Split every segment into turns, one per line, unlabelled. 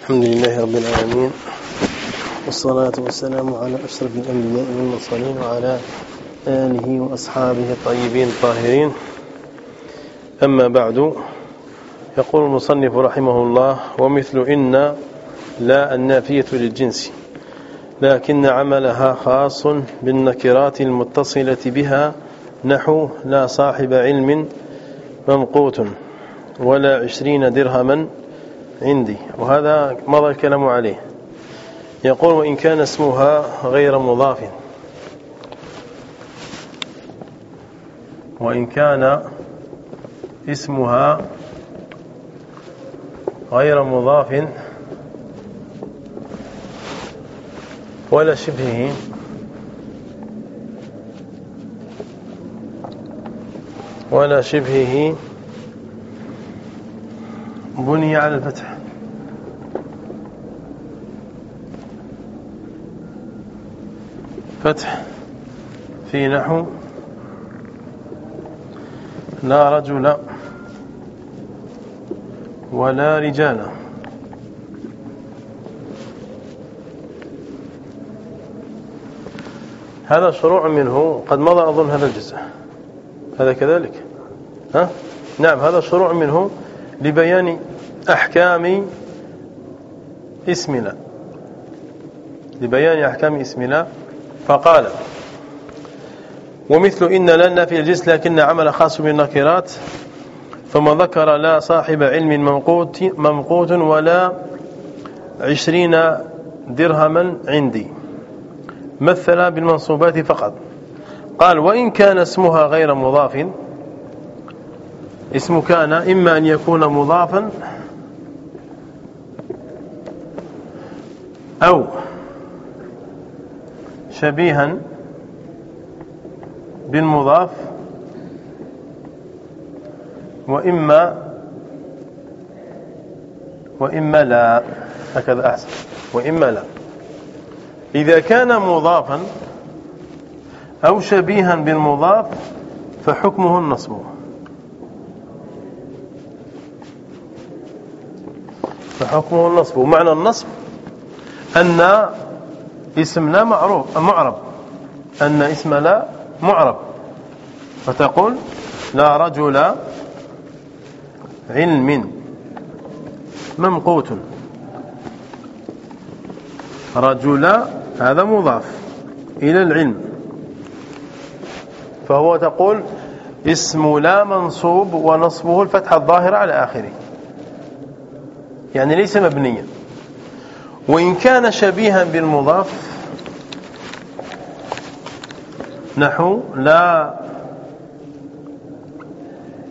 الحمد لله رب العالمين والصلاة والسلام على أشرف الأنبياء والمرسلين وعلى آله وأصحابه الطيبين الطاهرين. أما بعد يقول المصنف رحمه الله ومثل إن لا النافية للجنس لكن عملها خاص بالنكرات المتصلة بها نحو لا صاحب علم ممقوت ولا عشرين درهما عندي وهذا مضى الكلام عليه. يقول وإن كان اسمها غير مضاف. وإن كان اسمها غير مضاف ولا شبهه. ولا شبهه بني على الفتح. فتح. في نحو. لا رجل ولا رجال. هذا شروع منه. قد مضى أظن هذا الجزء. هذا كذلك. ها؟ نعم هذا شروع منه. لبيان أحكام اسمنا. لبيان أحكام اسمنا. فقال ومثل إن لنا في الجنس لكن عمل خاص بالنكرات ثم ذكر لا صاحب علم ممقوت, ممقوت ولا عشرين درهما عندي. مثل بالمنصوبات فقط. قال وإن كان اسمها غير مضاف اسم كان إما أن يكون مضافا أو شبيها بالمضاف وإما وإما لا. هكذا أحسن. وإما لا. إذا كان مضافا أو شبيها بالمضاف فحكمه النصب. فحكمه النصب. ومعنى النصب أن اسم لا معروف معرب. أن اسم لا معرب. فتقول لا رجل علم ممقوت رجل هذا مضاف إلى العلم. فهو تقول اسم لا منصوب ونصبه الفتحة الظاهرة على آخره. يعني ليس مبنيا. وإن كان شبيها بالمضاف نحو لا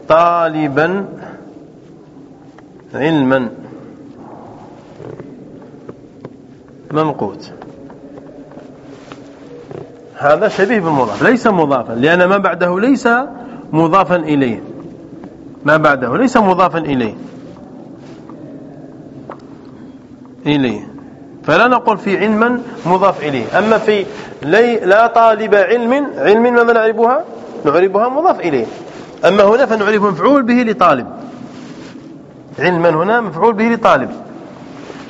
طالبا علما ممقوت هذا شبيه بالمضاف ليس مضافا لأن ما بعده ليس مضافا إليه. ما بعده ليس مضافا إليه. إليه. فلا نقول في علما مضاف إليه. أما في لا طالب علم علم ماذا نعربها؟ نعربها مضاف إليه. أما هنا فنعرف مفعول به لطالب. علما هنا مفعول به لطالب.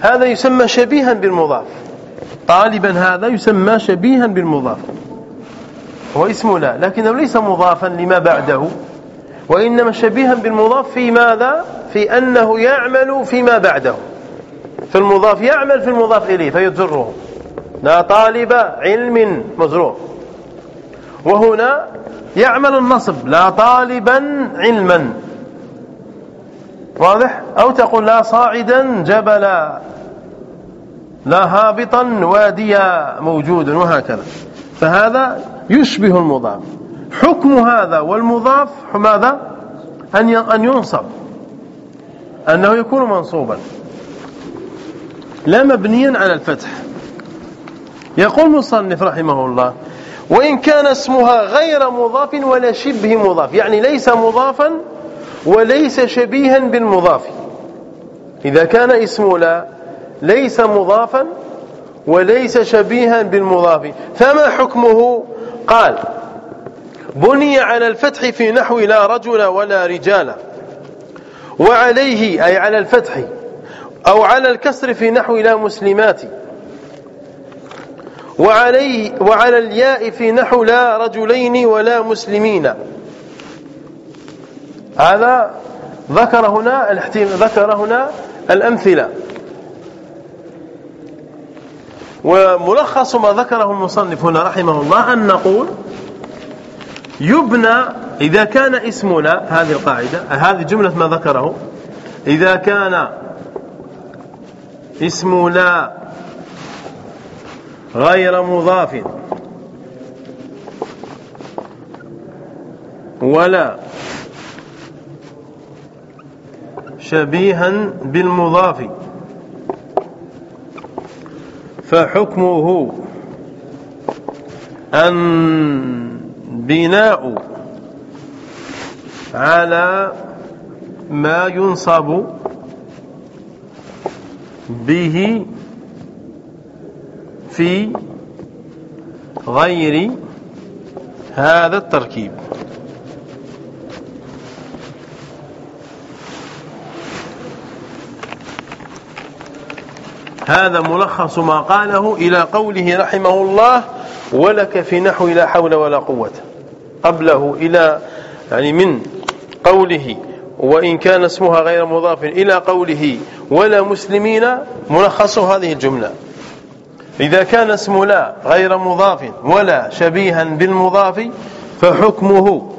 هذا يسمى شبيها بالمضاف. طالبا هذا يسمى شبيها بالمضاف. هو اسم لا لكنه ليس مضافا لما بعده. وإنما شبيها بالمضاف في ماذا؟ في أنه يعمل فيما بعده. في المضاف يعمل في المضاف إليه فيجره لا طالب علم مجرور وهنا يعمل النصب لا طالبا علما. واضح؟ أو تقول لا صاعدا جبلا. لا هابطا واديا موجود وهكذا. فهذا يشبه المضاف. حكم هذا والمضاف ماذا؟ أن ينصب. أنه يكون منصوبا. لا مبنيا على الفتح. يقول مصنف رحمه الله وإن كان اسمها غير مضاف ولا شبه مضاف. يعني ليس مضافا وليس شبيها بالمضاف. إذا كان اسم لا ليس مضافا وليس شبيها بالمضاف. فما حكمه؟ قال بني على الفتح في نحو لا رجل ولا رجال. وعليه أي على الفتح أو على الكسر في نحو لا مسلمات. وعليه وعلى الياء في نحو لا رجلين ولا مسلمين. هذا ذكر هنا ذكر هنا الأمثلة. وملخص ما ذكره المصنف هنا رحمه الله أن نقول يبنى إذا كان اسم لا هذه القاعدة هذه جملة ما ذكره إذا كان اسم لا غير مضاف ولا شبيها بالمضاف فحكمه أن بناء على ما ينصب به في غير هذا التركيب. هذا ملخص ما قاله إلى قوله رحمه الله ولك في نحو لا حول ولا قوة قبله إلى يعني من قوله وإن كان اسمها غير مضاف إلى قوله ولا مسلمين ملخص هذه الجملة. إذا كان اسم لا غير مضاف ولا شبيها بالمضاف فحكمه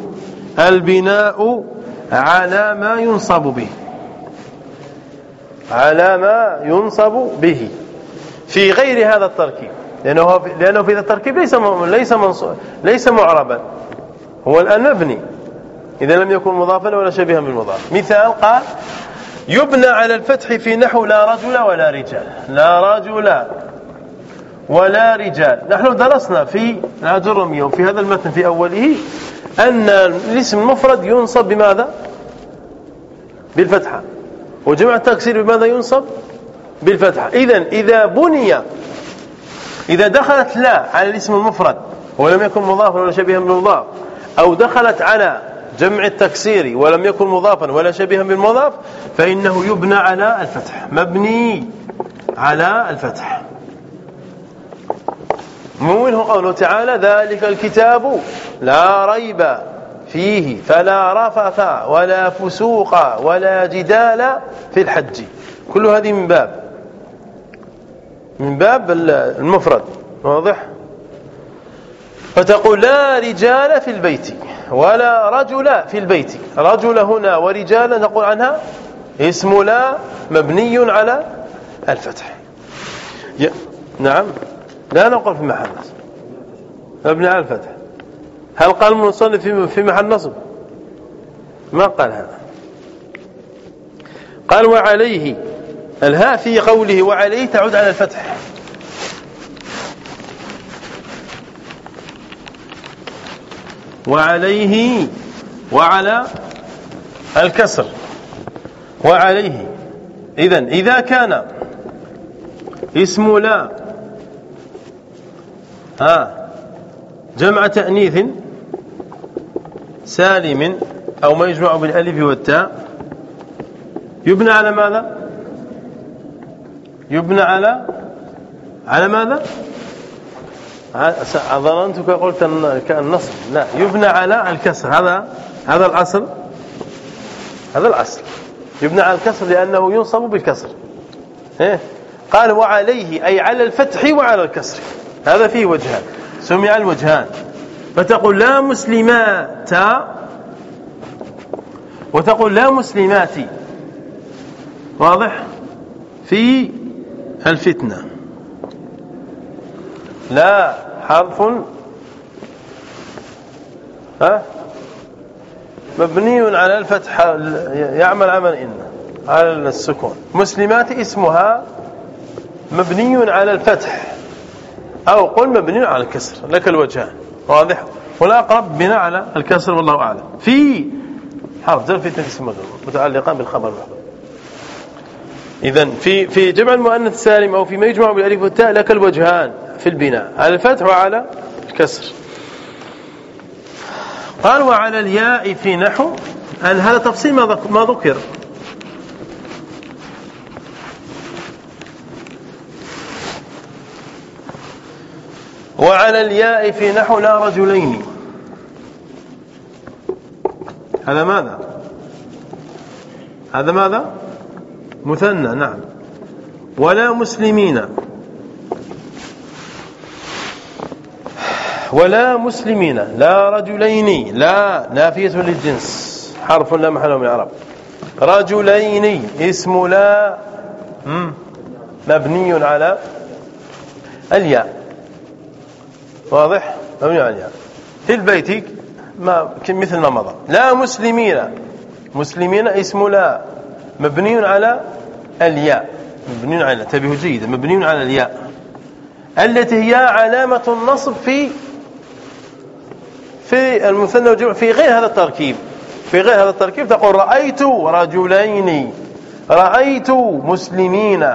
البناء على ما ينصب به. على ما ينصب به. في غير هذا التركيب. لأنه لأنه في هذا التركيب ليس ليس ليس معربا. هو الآن مبني. إذا لم يكن مضافا ولا شبيها بالمضاف. مثال قال يبنى على الفتح في نحو لا رجل ولا رجال. لا رجل ولا رجال. نحن درسنا في العجرمية وفي هذا المتن في أوله أن الاسم المفرد ينصب بماذا؟ بالفتحة. وجمع التكسير بماذا ينصب؟ بالفتحة. إذا إذا بني إذا دخلت لا على الاسم المفرد ولم يكن مضافا ولا شبيها بالمضاف أو دخلت على جمع التكسير ولم يكن مضافا ولا شبيها بالمضاف فإنه يبنى على الفتح مبني على الفتح. منه قوله تعالى ذلك الكتاب لا ريب فيه فلا رفث ولا فسوق ولا جدال في الحج. كل هذه من باب. من باب المفرد واضح؟ فتقول لا رجال في البيت. ولا رجل في البيت. رجل هنا ورجال نقول عنها اسم لا مبني على الفتح. نعم. لا نقول في محل نصب. مبني على الفتح. هل قال المصنف في محل نصب؟ ما قال هذا. قال وعليه. الهاء في قوله وعليه تعود على الفتح. وعليه وعلى الكسر. وعليه. إذا إذا كان اسم لا ها جمع تأنيث سالم أو ما يجمع بالألف والتاء يبنى على ماذا؟ يبنى على على ماذا؟ ظننتك قلت النصب لا يبنى على الكسر. هذا هذا الأصل. هذا الأصل. يبنى على الكسر لأنه ينصب بالكسر. إيه؟ قال وعليه أي على الفتح وعلى الكسر. هذا فيه وجهان. سمع الوجهان. فتقول لا مسلمات. وتقول لا مسلمات. واضح؟ في الفتنة. لا حرف. ها؟ مبني على الفتح يعمل عمل إن على السكون. مسلمات اسمها مبني على الفتح أو قل مبني على الكسر لك الوجهان. واضح؟ والأقرب بناء على الكسر والله أعلم. في حرف جر في اسم متعلقا بالخبر إذا في في جمع المؤنث السالم أو فيما يجمع بالألف والتاء لك الوجهان. في البناء. على الفتح وعلى الكسر. قال وعلى الياء في نحو. أن هذا تفصيل ما ذكر. وعلى الياء في نحو لا رجلين. هذا ماذا؟ هذا ماذا؟ مثنى نعم. ولا مسلمين. ولا مسلمين لا رجلين لا نافية للجنس. حرف لا محل من العرب رجلين اسم لا مبني على الياء. واضح؟ مبني على الياء. في البيت ما مثل ما مضى. لا مسلمين. مسلمين اسم لا مبني على الياء. مبني على انتبهوا جيدا. مبني على الياء. التي هي علامة النصب في في المثنى والجمع في غير هذا التركيب في غير هذا التركيب تقول رأيت رجلين رأيت مسلمين.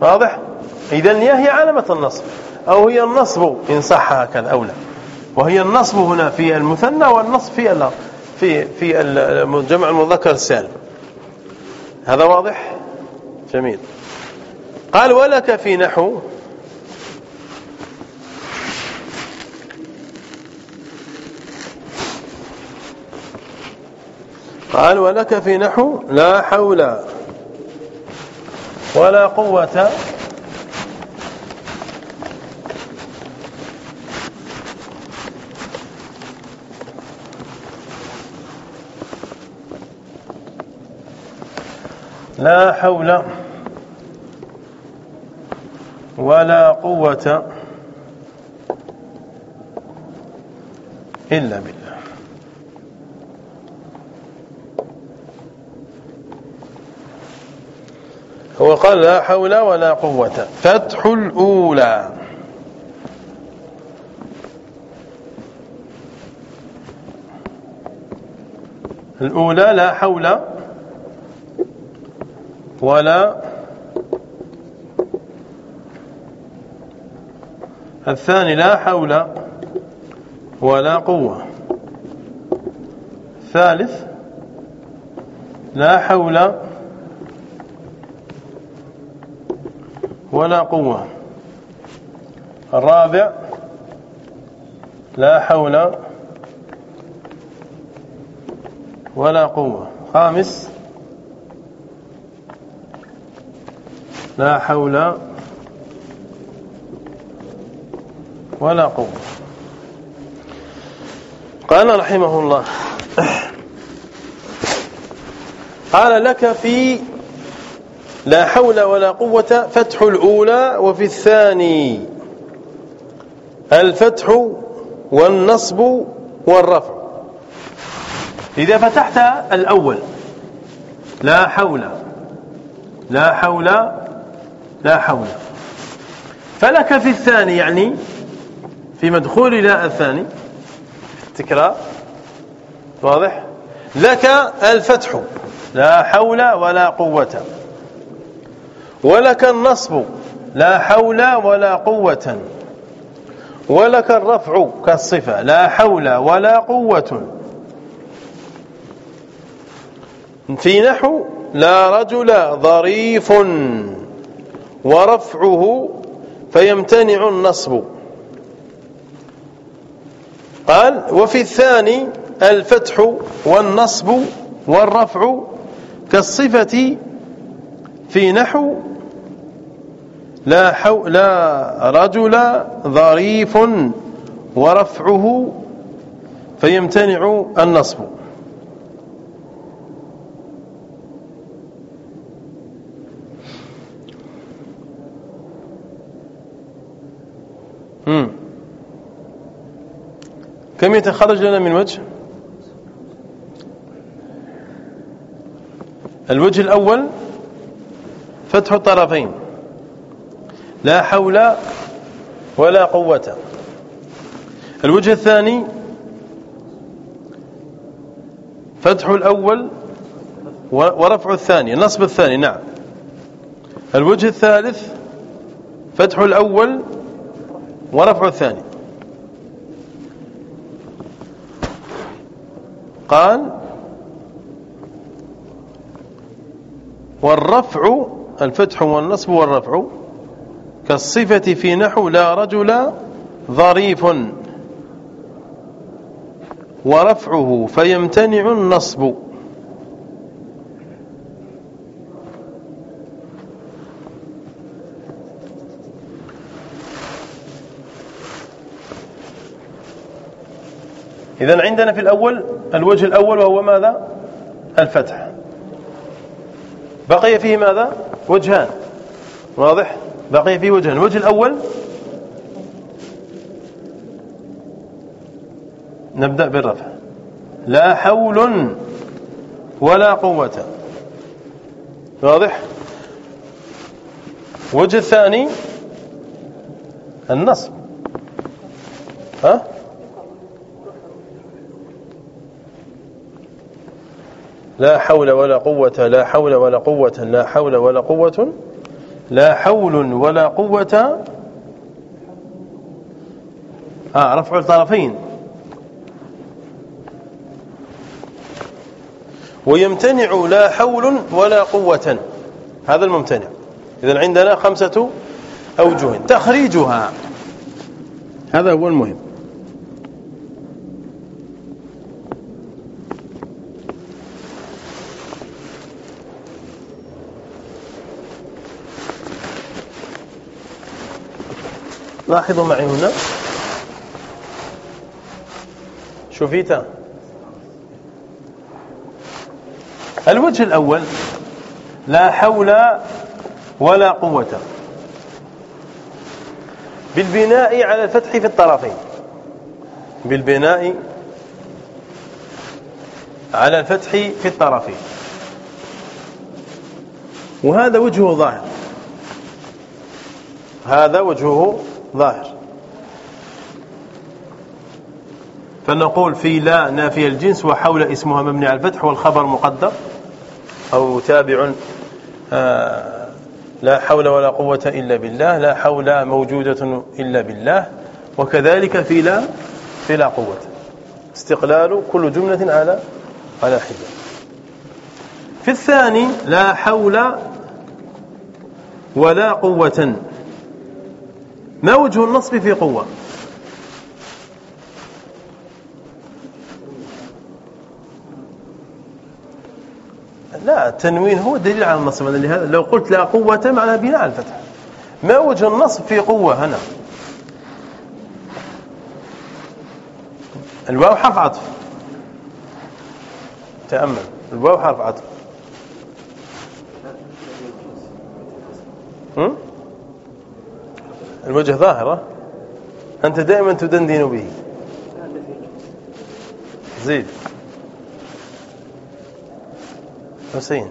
واضح؟ إذا هي علامة النصب أو هي النصب إن صح هكذا أو لا. وهي النصب هنا في المثنى والنصب في في في الجمع المذكر السالم. هذا واضح؟ جميل. قال ولك في نحو قال ولك في نحو لا حول ولا قوة. لا حول ولا قوة إلا بالله. هو قال لا حول ولا قوة. فتح الأولى. الأولى لا حول ولا الثاني لا حول ولا قوة. الثالث لا حول ولا قوة. الرابع لا حول ولا قوة. خامس لا حول ولا قوة. قال رحمه الله قال لك في لا حول ولا قوة. فتح الأولى وفي الثاني. الفتح والنصب والرفع. إذا فتحت الأول لا حول لا حول لا حول. فلك في الثاني يعني في مدخول لا الثاني. التكرار واضح. لك الفتح. لا حول ولا قوة. ولك النصب لا حول ولا قوة. ولك الرفع كالصفة لا حول ولا قوة. في نحو لا رجل ظريف ورفعه فيمتنع النصب. قال وفي الثاني الفتح والنصب والرفع كالصفة في نحو لا, حو لا رجل ظريف ورفعه فيمتنع النصب. مم. كم يتخرج لنا من وجه؟ الوجه الأول فتح الطرفين. لا حول ولا قوة. الوجه الثاني فتح الأول ورفع الثاني نصب الثاني نعم. الوجه الثالث فتح الأول ورفع الثاني. قال والرفع الفتح والنصب والرفع كالصفة في نحو لا رجل ظريف ورفعه فيمتنع النصب. إذا عندنا في الأول الوجه الأول وهو ماذا؟ الفتح. بقي فيه ماذا؟ وجهان. واضح؟ بقي فيه وجهان الوجه الأول نبدأ بالرفع. لا حول ولا قوة. واضح؟ وجه الثاني النصب. ها؟ لا حول ولا قوة لا حول ولا قوة لا حول ولا قوة. لا حول ولا قوة. آه رفع الطرفين. ويمتنع لا حول ولا قوة. هذا الممتنع. إذا عندنا خمسة أوجه. تخريجها. هذا هو المهم. لاحظوا معي هنا. شوفيت الوجه الأول لا حول ولا قوة. بالبناء على الفتح في الطرفين. بالبناء على الفتح في الطرفين. وهذا وجهه ظاهر. هذا وجهه ظاهر. فنقول في لا نافي الجنس وحول اسمها مبني على الفتح والخبر مقدر. أو تابع آه، لا حول ولا قوة إلا بالله لا حول موجودة إلا بالله. وكذلك في لا في لا قوة. استقلال كل جملة على على حدة في الثاني لا حول ولا قوة. ما وجه النصب في قوة؟ لا التنوين هو دليل على النصب. لهذا لو قلت لا قوة معناها بناء الفتح. ما وجه النصب في قوة هنا؟ الواو حرف عطف. تأمل. الواو حرف عطف. الوجه ظاهرة. أنت دائما تدندن به. زيد. حسين.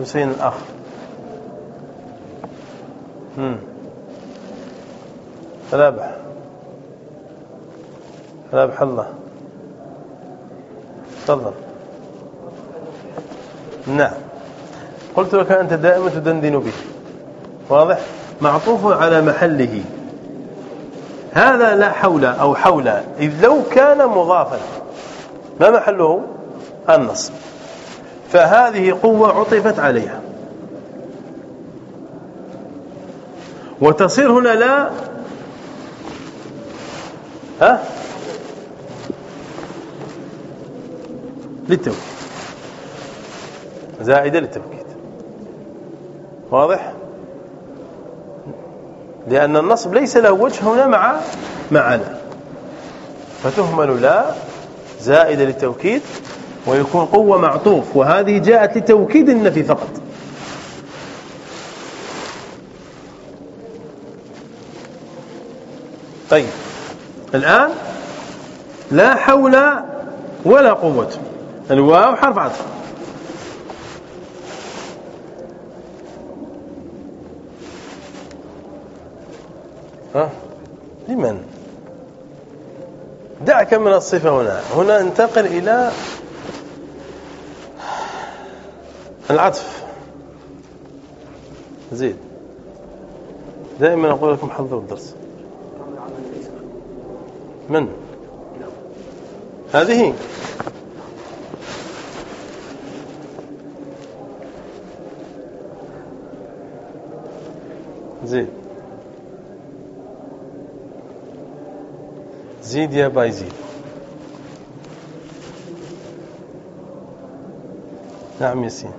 حسين الأخ. فلابح فلابح الله. تفضل. نعم. قلت لك أنت دائما تدندن به. واضح؟ معطوف على محله. هذا لا حول أو حول. إذ لو كان مضافا ما محله؟ النصب. فهذه قوة عطفت عليها. وتصير هنا لا ها؟ للتوكيد. زائدة للتوكيد. واضح؟ لأن النصب ليس له وجه هنا مع مع لا فتهمل لا زائدة للتوكيد ويكون قوة معطوف وهذه جاءت لتوكيد النفي فقط. طيب الآن لا حول ولا قوة. الواو حرف عطف. ها؟ لمن؟ دعك من الصفة هنا. هنا انتقل إلى العطف. زيد. دائما أقول لكم حضروا الدرس. من؟ هذه. زيد. زيد يا باي زيد. نعم ياسين.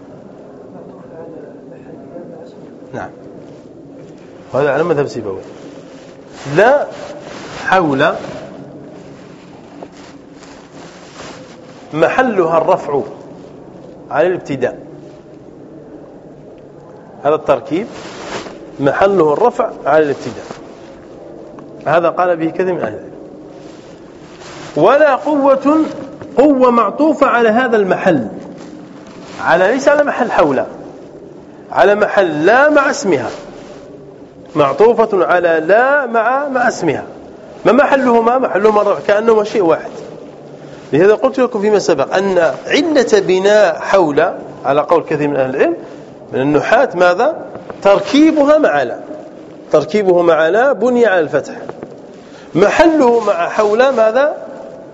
نعم. هذا على مذهب سيبوي. لا حول محلها الرفع على الابتداء. هذا التركيب محله الرفع على الابتداء. هذا قال به كثير من أهل العلم. ولا قوة قوة معطوفة على هذا المحل. على ليس على محل حول على محل لا مع اسمها. معطوفة على لا مع مع اسمها. ما محلهما؟ محلهما الرفع كأنهما شيء واحد. لهذا قلت لكم فيما سبق أن علة بناء حول على قول كثير من أهل العلم من النحاة ماذا؟ تركيبها مع لا. تركيبه مع لا بني على الفتح. محله مع حول ماذا؟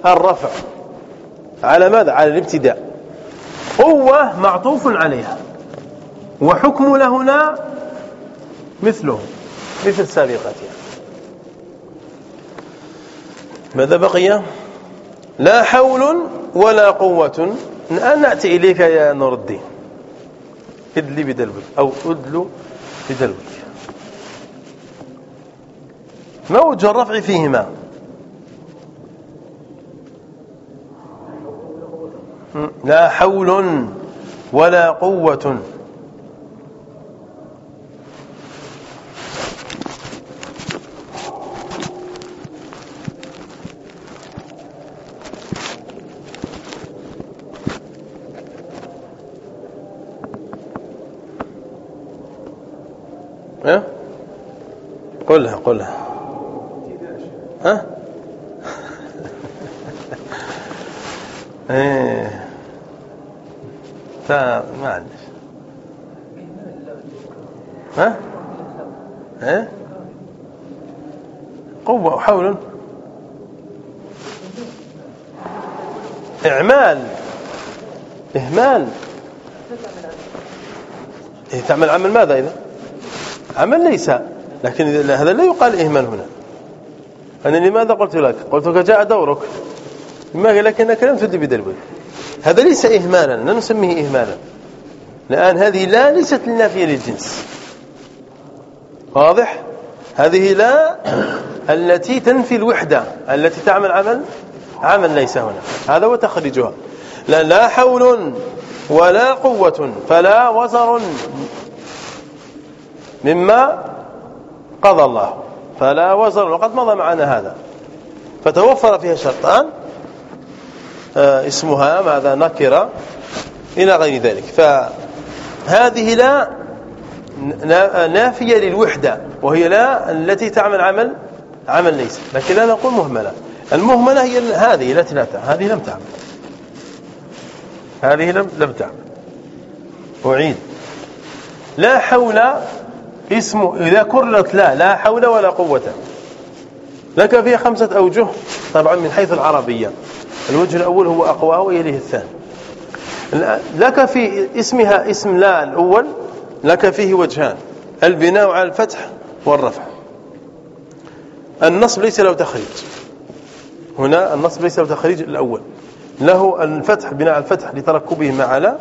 الرفع. على ماذا؟ على الابتداء. قوة معطوف عليها. وحكم لهنا مثله مثل سابقتها. ماذا بقي؟ لا حول ولا قوة. الآن نأتي إليك يا نور الدين. ادلي بدلبك أو ادلو بدلبك ما وجه الرفع فيهما. لا حول ولا قوة. ها؟ قلها قلها ها؟ إيه. معلش ها؟ إيه قوة وحول. إعمال. إهمال. إيه تعمل عمل ماذا إذا؟ عمل ليس. لكن هذا لا يقال إهمال هنا. أنا لماذا قلت لك؟ قلت لك جاء دورك. ما قال لك انك لم تدي بدلوي هذا ليس إهمالا لا نسميه إهمالا. الآن هذه لا ليست للنافية للجنس. واضح؟ هذه لا التي تنفي الوحدة التي تعمل عمل عمل ليس هنا. هذا هو تخريجها. لا, لا حول ولا قوة فلا وزر. مما قضى الله. فلا وزر. وقد مضى معنا هذا. فتوفر فيها شرطان. اسمها ماذا؟ نكرة إلى غير ذلك. فهذه لا نافية للوحدة وهي لا التي تعمل عمل عمل ليس. لكن لا نقول مهملة. المهملة هي هذه التي لا تعمل هذه لم تعمل. هذه لم لم تعمل. أعيد. لا حول اسم إذا كررت لا لا حول ولا قوة. لك فيها خمسة أوجه طبعا من حيث العربية. الوجه الأول هو أقواه ويليه الثاني. لك في اسمها اسم لا الأول لك فيه وجهان البناء على الفتح والرفع. النصب ليس له تخريج. هنا النصب ليس له تخريج الأول. له الفتح بناء الفتح لتركبه مع لا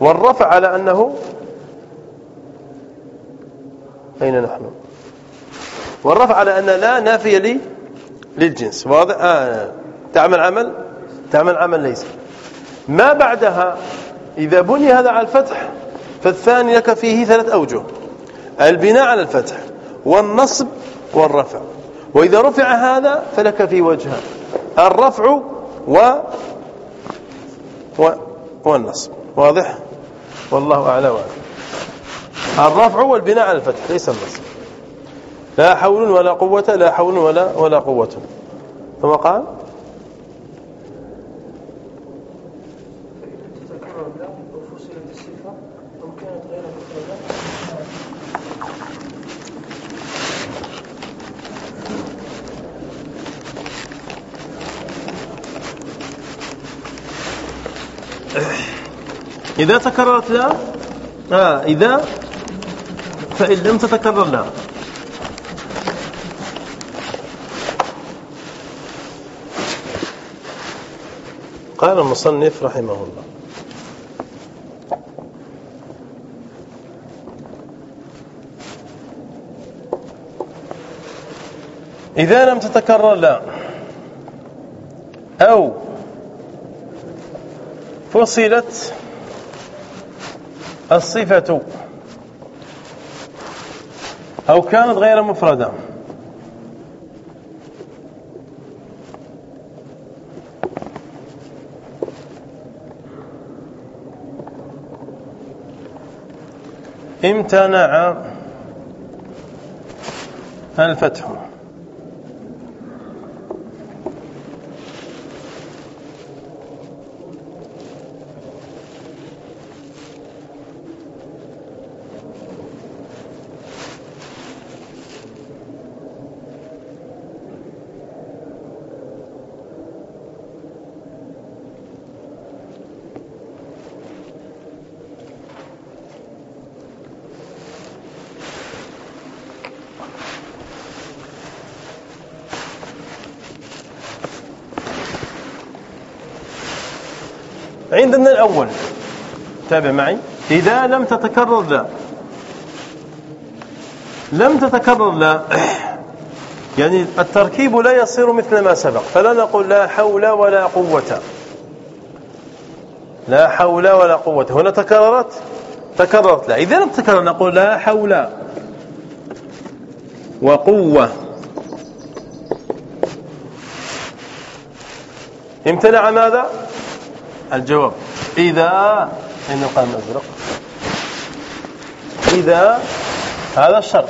والرفع على أنه أين نحن؟ والرفع على أن لا نافية لي للجنس. واضح؟ آه تعمل عمل؟ تعمل عمل ليس. ما بعدها إذا بني هذا على الفتح فالثاني لك فيه ثلاث أوجه. البناء على الفتح والنصب والرفع. وإذا رفع هذا فلك فيه وجهان الرفع و... و... والنصب. واضح؟ والله أعلى وأعلم. الرفع والبناء على الفتح ليس النصب. لا حول ولا قوة لا حول ولا ولا قوة. ثم قال إذا تكررت لا آه إذا فإن لم تتكرر لا قال المصنف رحمه الله. إذا لم تتكرر لا أو فصلت الصفة أو كانت غير مفردة. امتنع الفتح عندنا الأول تابع معي. إذا لم تتكرر لا لم تتكرر لا يعني التركيب لا يصير مثل ما سبق. فلا نقول لا حول ولا قوة. لا حول ولا قوة. هنا تكررت؟ تكررت. لا. إذا لم تكرر نقول لا حول وقوة. امتنع ماذا؟ الجواب. إذا أين القلم الأزرق إذا هذا الشرط.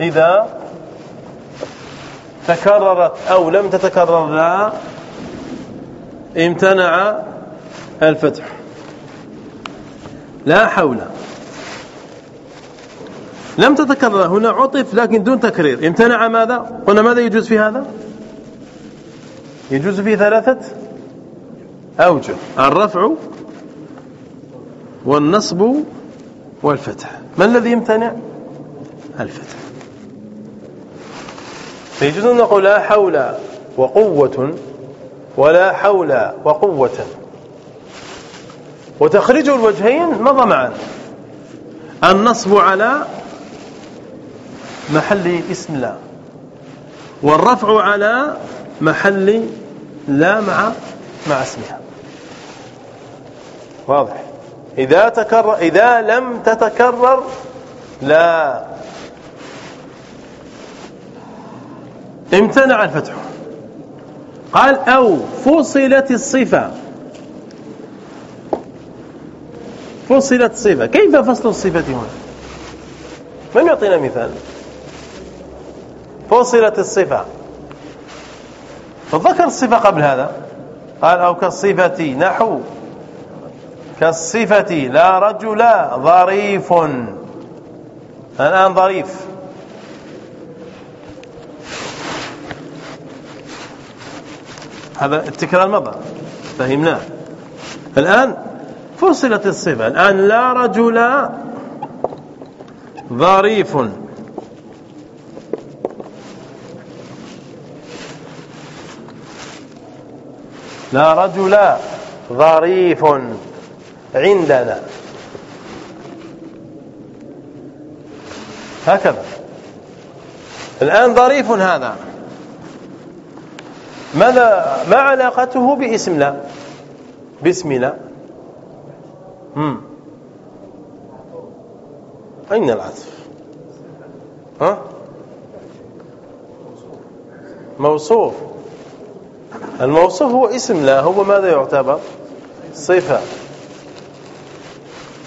إذا تكررت أو لم تتكرر لا امتنع الفتح. لا حول. لم تتكرر. هنا عطف لكن دون تكرير. امتنع ماذا؟ قلنا ماذا يجوز في هذا؟ يجوز فيه ثلاثة أوجه. الرفع والنصب والفتح. ما الذي يمتنع؟ الفتح. فيجوز أن نقول لا حول وقوة ولا حول وقوة. وتخريج الوجهين مضى معا. النصب على محل اسم لا. والرفع على محل لا مع مع اسمها. واضح. إذا تكرر إذا لم تتكرر لا. امتنع الفتح. قال أو فصلت الصفة. فصلت الصفة. كيف فصل الصفة هنا؟ من يعطينا مثال؟ فصلت الصفة. فذكر الصفة قبل هذا. قال أو كالصفة نحو. كالصفة لا رجل ظريف. الآن ظريف. هذا التكرار مضى. فهمناه الآن فصلت الصفة. الآن لا رجل ظريف. لا رجل ظريف. عندنا. هكذا. الآن ظريف هذا. ماذا ما علاقته باسم لا باسم لا. أين العطف؟ ها؟ موصوف. الموصوف هو اسم لا هو ماذا يعتبر؟ صفة.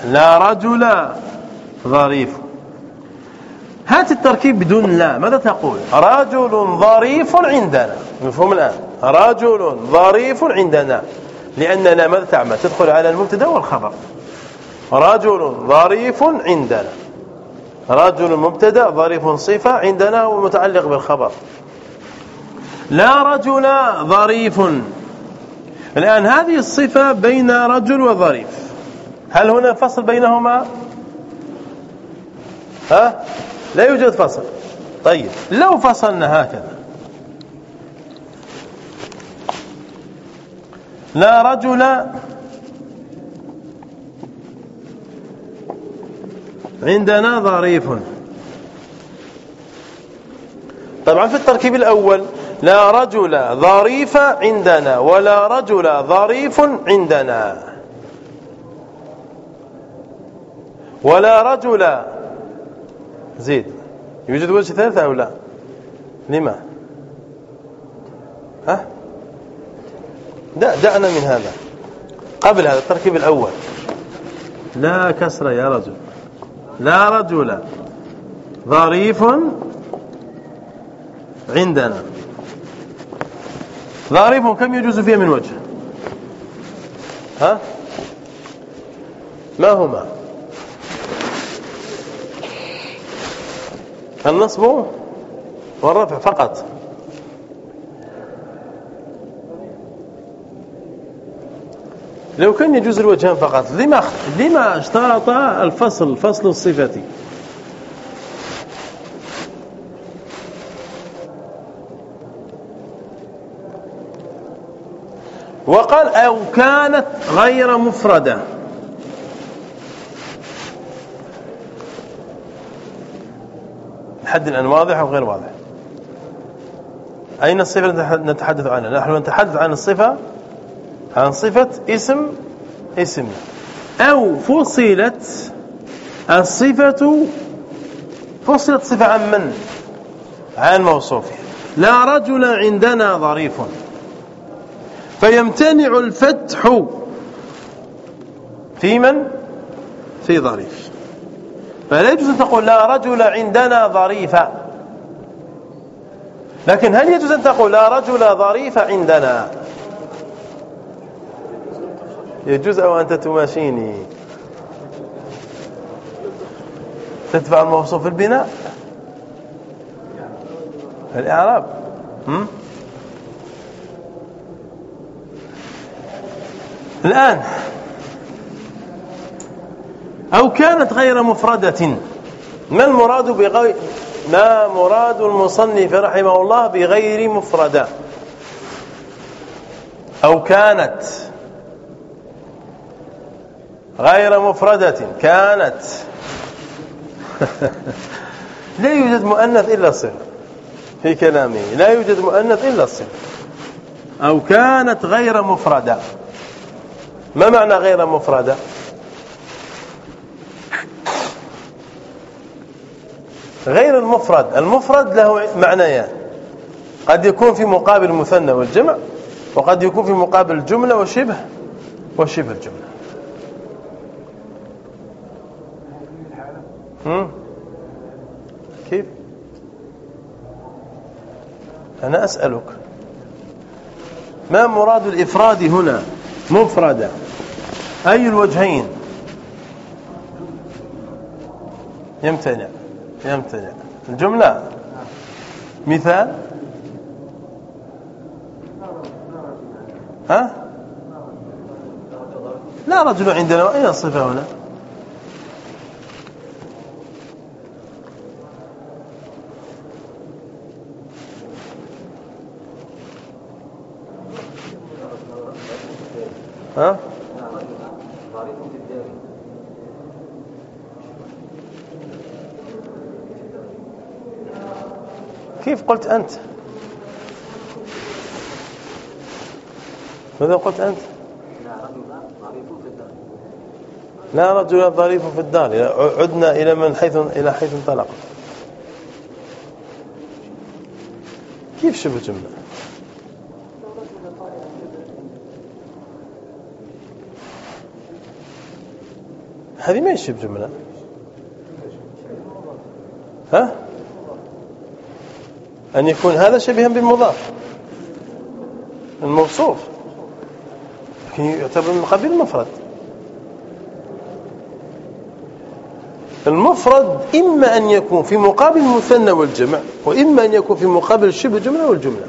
لا رجل ظريف. هات التركيب بدون لا ماذا تقول؟ رجل ظريف عندنا. مفهوم الآن. رجل ظريف عندنا. لأن لا ماذا تعمل؟ تدخل على المبتدا والخبر. رجل ظريف عندنا. رجل مبتدا ظريف صفة عندنا ومتعلق بالخبر. لا رجل ظريف. الآن هذه الصفة بين رجل وظريف. هل هنا فصل بينهما؟ ها؟ لا يوجد فصل. طيب لو فصلنا هكذا. لا رجل عندنا ظريف. طبعا في التركيب الأول لا رجل ظريف عندنا ولا رجل ظريف عندنا. ولا رجل زيد. يوجد وجه ثالث أو لا؟ لما ها؟ دعنا من هذا. قبل هذا التركيب الأول. لا كسر يا رجل. لا رجل. ظريف عندنا. ظريف كم يجوز فيه من وجه؟ ها؟ ما هما؟ النصب والرفع فقط. لو كان يجوز الوجهان فقط لما لما اشترط الفصل فصل الصفة؟ وقال أو كانت غير مفردة. الحد الآن واضح أو غير واضح؟ أين الصفة نتحدث عنها؟ نحن نتحدث عن الصفة عن صفة اسم اسم. أو فصلت الصفة فصلت صفة عن من؟ عن موصوفها لا رجل عندنا ظريف. فيمتنع الفتح في من؟ في ظريف. فلا يجوز أن تقول لا رجل عندنا ظريفا لكن هل يجوز أن تقول لا رجل ظريف عندنا؟ يجوز أو أنت تماشيني؟ تدفع الموصوف في البناء؟ الإعراب. الآن أو كانت غير مفردة. ما المراد بغير ما مراد المصنف رحمه الله بغير مفردة؟ أو كانت غير مفردة. كانت. لا يوجد مؤنث إلا الصفة في كلامه. لا يوجد مؤنث إلا الصفة. أو كانت غير مفردة. ما معنى غير مفردة؟ غير المفرد. المفرد له معنيان. قد يكون في مقابل المثنى والجمع وقد يكون في مقابل الجملة وشبه وشبه الجملة. هم؟ كيف؟ أنا أسألك. ما مراد الإفراد هنا؟ مفردة أي الوجهين؟ يمتنع. يمتنع الجملة؟ مثال؟ ها؟ لا رجل عندنا أين الصفة هنا ها كيف قلت أنت؟ ماذا قلت أنت؟ لا رجل ظريف في الدار. عدنا إلى من حيث إلى حيث انطلق. كيف شبه جملة هذه ما يشبه جملة ها أن يكون هذا شبيها بالمضاف الموصوف. لكن يعتبر من قبيل المفرد. المفرد إما أن يكون في مقابل المثنى والجمع وإما أن يكون في مقابل شبه الجملة والجملة.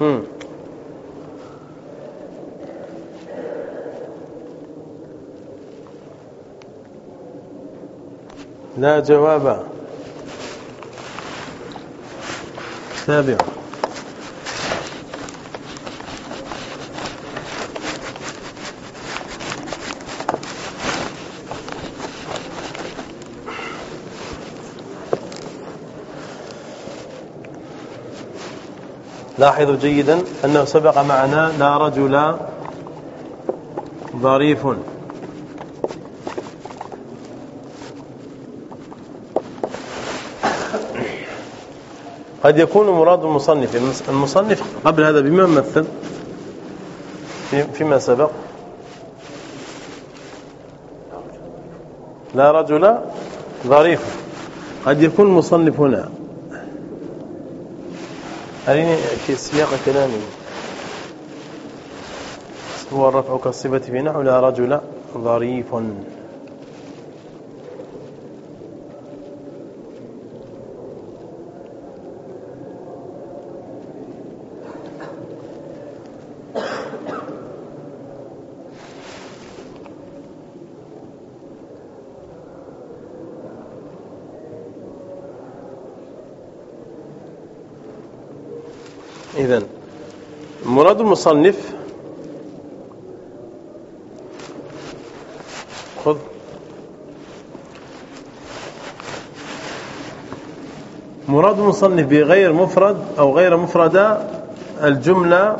هم. لا جواب. سابع. لاحظوا جيدا أنه سبق معنا لا رجل ظريف. قد يكون مراد المصنف المصنف قبل هذا بما مثل؟ فيما سبق؟ لا رجل ظريف. قد يكون المصنف هنا. أريني في سياق كلامي. هو الرفع كالصفة في نحو لا رجل ظريف. إذن مراد المصنف خذ. مراد المصنف بغير مفرد أو غير مفردة الجملة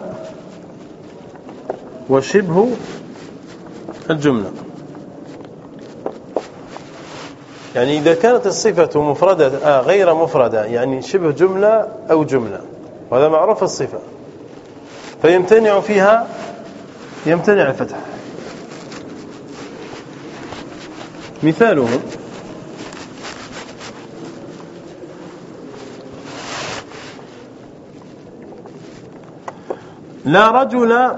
وشبه الجملة. يعني إذا كانت الصفة مفردة آه غير مفردة يعني شبه جملة أو جملة. وهذا معروف الصفة. فيمتنع فيها يمتنع الفتح. مثاله لا رجل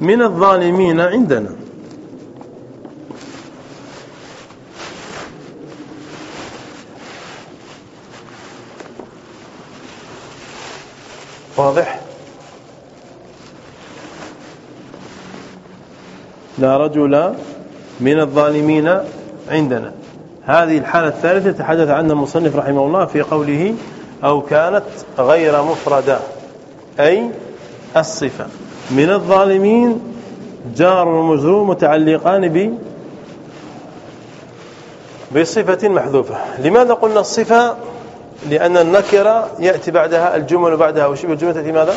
من الظالمين عندنا. واضح؟ لا رجل من الظالمين عندنا. هذه الحالة الثالثة تحدث عنها المصنف رحمه الله في قوله أو كانت غير مفردة أي الصفة. من الظالمين جار ومجرور متعلقان ب بصفة محذوفة. لماذا قلنا الصفة؟ لأن النكرة يأتي بعدها الجمل وبعدها وشبه الجملة تأتي ماذا؟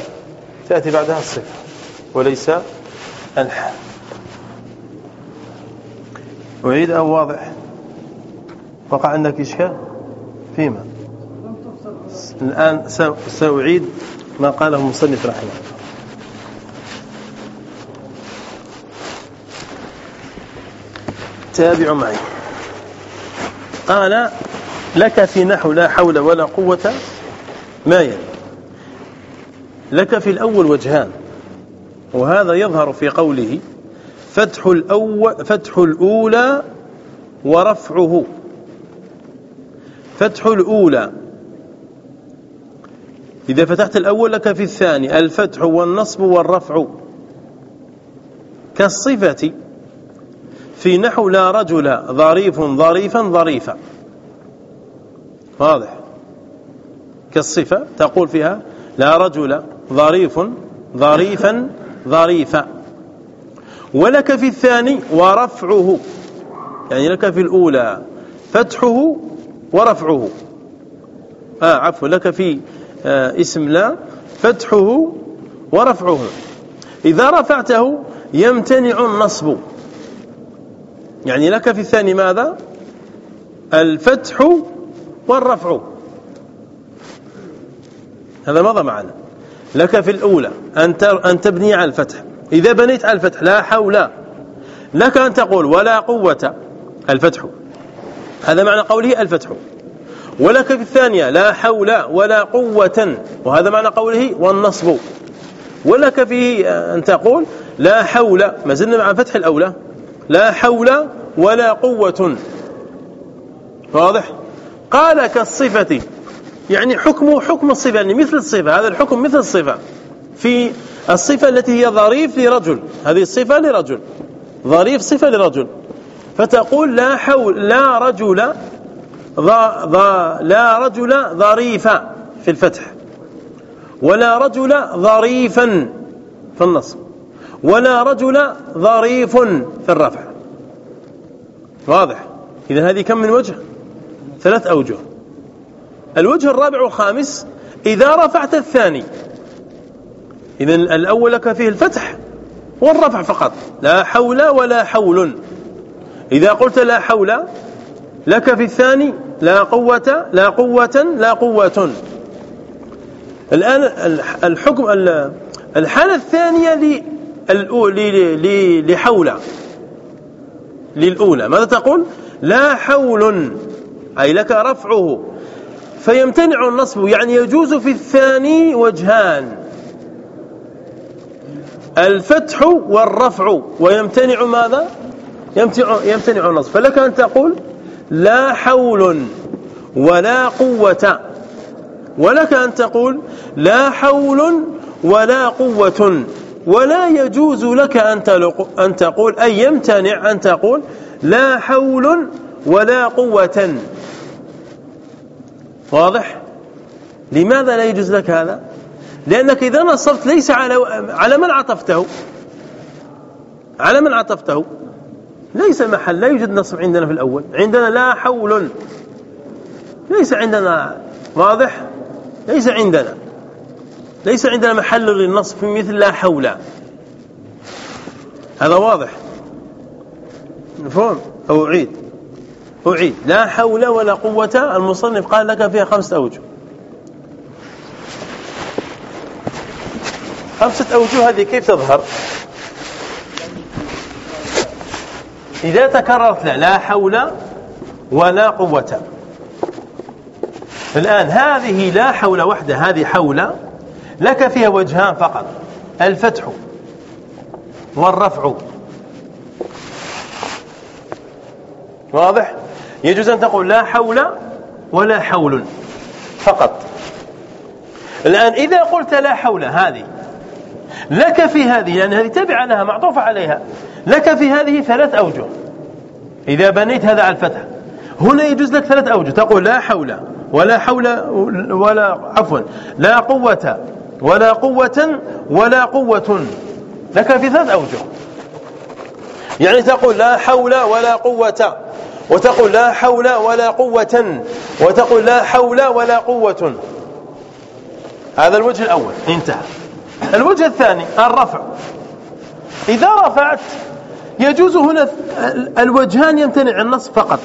تأتي بعدها الصفة وليس الحال. أعيد أو واضح؟ وقع عندك إشكال فيما. الآن سأعيد ما قاله المصنف رحمه الله. تابعوا معي. قال لك في نحو لا حول ولا قوة ما يلي. لك في الأول وجهان وهذا يظهر في قوله فتح الأول فتح الأولى ورفعه. فتح الأولى إذا فتحت الأول لك في الثاني الفتح والنصب والرفع. كالصفة في نحو لا رجل ظريف ظريفا ظريفا. واضح. كالصفة تقول فيها لا رجل ظريف ظريفا ظريفا. ولك في الثاني ورفعه. يعني لك في الأولى فتحه ورفعه. آه عفوا لك في آه اسم لا فتحه ورفعه. إذا رفعته يمتنع النصب. يعني لك في الثاني ماذا؟ الفتح والرفع هذا مضى معنا لك في الأولى أن تبني على الفتح. إذا بنيت على الفتح لا حول. لك أن تقول ولا قوة. الفتح. هذا معنى قوله الفتح. ولك في الثانية لا حول ولا قوة. وهذا معنى قوله والنصب. ولك فيه أن تقول لا حول. ما زلنا مع فتح الأولى. لا حول ولا قوة. واضح؟ قال كالصفة يعني حكمه حكم الصفة يعني مثل الصفة هذا الحكم مثل الصفة. في الصفة التي هي ظريف لرجل هذه الصفة لرجل ظريف صفة لرجل. فتقول لا حول لا رجل ضا ضا لا رجل ظريفا في الفتح ولا رجل ظريفا في النصب ولا رجل ظريف في الرفع. واضح؟ إذا هذه كم من وجه؟ ثلاث أوجه. الوجه الرابع والخامس إذا رفعت الثاني. إذا الأول لك فيه الفتح والرفع فقط. لا حول ولا حول. إذا قلت لا حول لك في الثاني لا قوة لا قوة لا قوة. الآن الحكم الحالة الثانية لحول. للأولى. ماذا تقول؟ لا حول. أي لك رفعه. فيمتنع النصب يعني يجوز في الثاني وجهان. الفتح والرفع. ويمتنع ماذا؟ يمتنع, يمتنع النصب. فلك أن تقول لا حول ولا قوة. ولك أن تقول لا حول ولا قوة. ولا يجوز لك أن تقول أي يمتنع أن تقول لا حول ولا قوة. واضح؟ لماذا لا يجوز لك هذا؟ لأنك إذا نصبت ليس على على من عطفته. على من عطفته. ليس محل لا يوجد نصب عندنا في الأول. عندنا لا حول. ليس عندنا واضح؟ ليس عندنا. ليس عندنا محل للنصب في مثل لا حول. هذا واضح. مفهوم؟ أو أعيد. أعيد. لا حول ولا قوة. المصنف قال لك فيها خمسة أوجه. خمسة أوجه هذه كيف تظهر؟ إذا تكررت لا لا حول ولا قوة. الآن هذه لا حول وحدة هذه حول. لك فيها وجهان فقط. الفتح والرفع. واضح؟ يجوز أن تقول لا حول ولا حول فقط. الآن إذا قلت لا حول هذه لك في هذه لأن هذه تبع لها معطوفة عليها لك في هذه ثلاث أوجه. إذا بنيت هذا على الفتح هنا يجوز لك ثلاث أوجه. تقول لا حول ولا حول ولا عفوا لا قوة ولا قوة ولا قوة. لك في ثلاث أوجه. يعني تقول لا حول ولا قوة. وتقول لا حول ولا قوة وتقول لا حول ولا قوة. هذا الوجه الأول انتهى. الوجه الثاني الرفع. إذا رفعت يجوز هنا الوجهان يمتنع النصب فقط.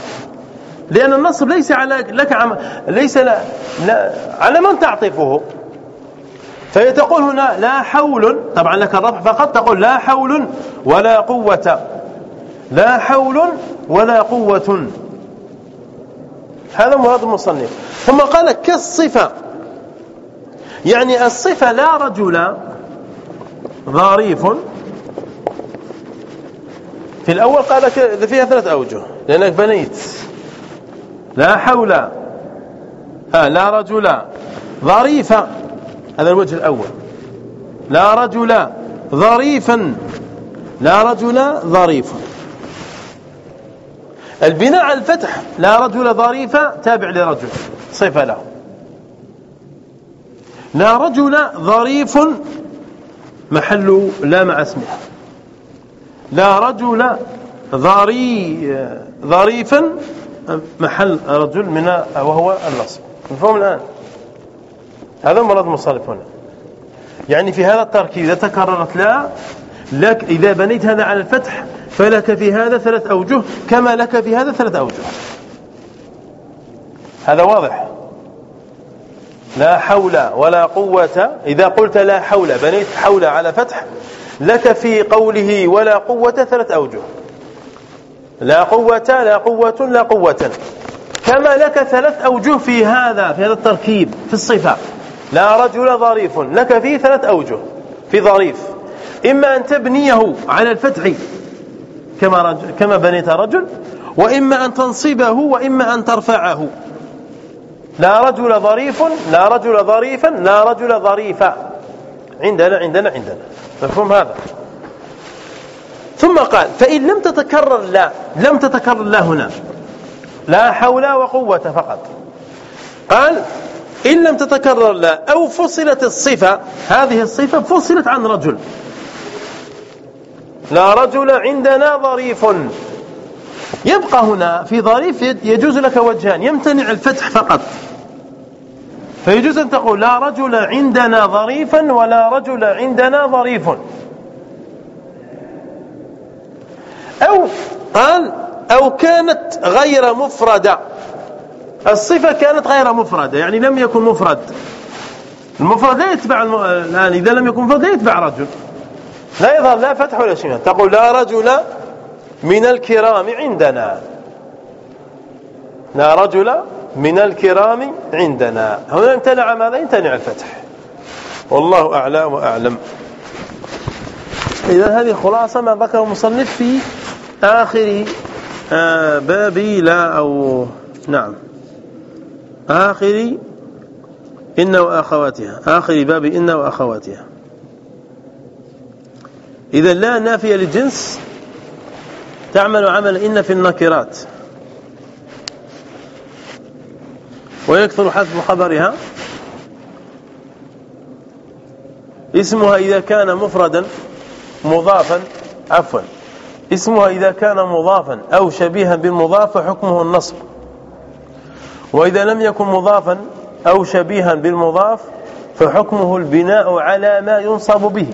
لأن النصب ليس على لك عم ليس لا, لا على من تعطفه. فيتقول هنا لا حول طبعا لك الرفع فقط تقول لا حول ولا قوة. لا حول ولا قوة. هذا مراد المصنف. ثم قال كالصفة. يعني الصفة لا رجل ظريف. في الأول قال فيها ثلاث أوجه. لأنك بنيت. لا حول. لا رجل ظريفا هذا الوجه الأول. لا رجل ظريفا لا رجل ظريفا البناء على الفتح. لا رجل ظريفا تابع لرجل. صفة له. لا رجل ظريف محل لا مع اسمه. لا رجل ظري ظريفا محل رجل من وهو النصب. مفهوم الآن؟ هذا مرض المصرف هنا. يعني في هذا التركيب إذا تكررت لا لك إذا بنيت هذا على الفتح فلك في هذا ثلاث أوجه كما لك في هذا ثلاث أوجه. هذا واضح؟ لا حول ولا قوة. إذا قلت لا حول بنيت حول على فتح لك في قوله ولا قوة ثلاث أوجه. لا قوة لا قوة لا قوة. كما لك ثلاث أوجه في هذا في هذا التركيب في الصفة. لا رجل ظريف لك فيه ثلاث أوجه في ظريف. إما أن تبنيه على الفتح كما, رجل كما بنيت رجل وإما أن تنصبه وإما أن ترفعه. لا رجل ظريف لا رجل ظريفا لا رجل ظريفا. عندنا عندنا عندنا. مفهوم هذا؟ ثم قال فإن لم تتكرر لا لم تتكرر لا هنا. لا حول وقوة فقط. قال إن لم تتكرر لا أو فصلت الصفة هذه الصفة فصلت عن رجل. لا رجل عندنا ظريف. يبقى هنا في ظريف يجوز لك وجهان يمتنع الفتح فقط. فيجوز أن تقول لا رجل عندنا ظريفا ولا رجل عندنا ظريف. أو قال أو كانت غير مفردة. الصفة كانت غير مفردة يعني لم يكن مفرد. المفرد لا يتبع الآن إذا لم يكن مفرد لا يتبع رجل. لا يظهر لا فتح ولا شيء. تقول لا رجل من الكرام عندنا. لا رجل من الكرام عندنا. هنا امتنع ماذا؟ يمتنع الفتح. والله أعلى وأعلم. إذا هذه خلاصة ما ذكر المصنف في آخر آه، باب لا أو نعم. آخر إن وأخواتها. آخر باب إن وأخواتها. إذا لا نافية للجنس تعمل عمل إن في النكرات ويكثر حذف خبرها. اسمها إذا كان مفردا مضافا عفوا. اسمها إذا كان مضافا أو شبيها بالمضاف فحكمه النصب. وإذا لم يكن مضافا أو شبيها بالمضاف فحكمه البناء على ما ينصب به.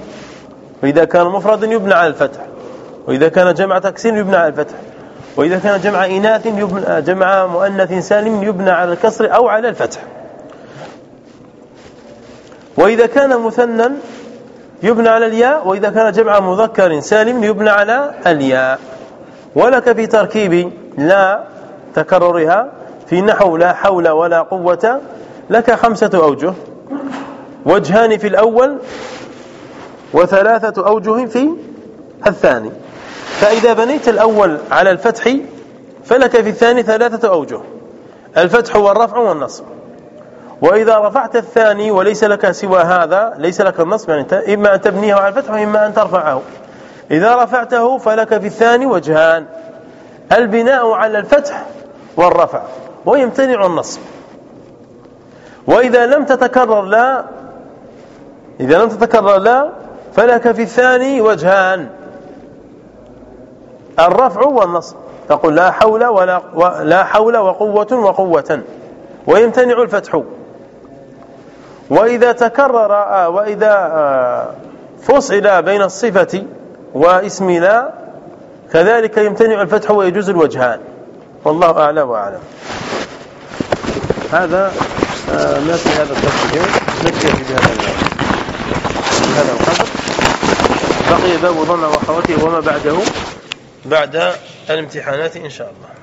وإذا كان مفردا يبنى على الفتح. وإذا كان جمع تكسير يبنى على الفتح. وإذا كان جمع إناث يبنى جمع مؤنث سالم يبنى على الكسر أو على الفتح. وإذا كان مثنى يبنى على الياء وإذا كان جمع مذكر سالم يبنى على الياء. ولك في تركيب لا تكررها في نحو لا حول ولا قوة لك خمسة أوجه. وجهان في الأول وثلاثة أوجه في الثاني. فإذا بنيت الأول على الفتح فلك في الثاني ثلاثة أوجه. الفتح والرفع والنصب. وإذا رفعت الثاني وليس لك سوى هذا ليس لك النصب يعني إما أن تبنيه على الفتح وإما أن ترفعه. إذا رفعته فلك في الثاني وجهان. البناء على الفتح والرفع. ويمتنع النصب. وإذا لم تتكرر لا إذا لم تتكرر لا فلك في الثاني وجهان. الرفع والنصب. تقول لا حول ولا لا حول وقوة وقوة. ويمتنع الفتح. وإذا تكرر وإذا آه، فصل بين الصفة واسم لا كذلك يمتنع الفتح ويجوز الوجهان. والله أعلى وأعلم. هذا آه، ما في هذا التفسير نكتفي بهذا القدر. بقي باب ظن وأخواته وما بعده بعد الامتحانات إن شاء الله.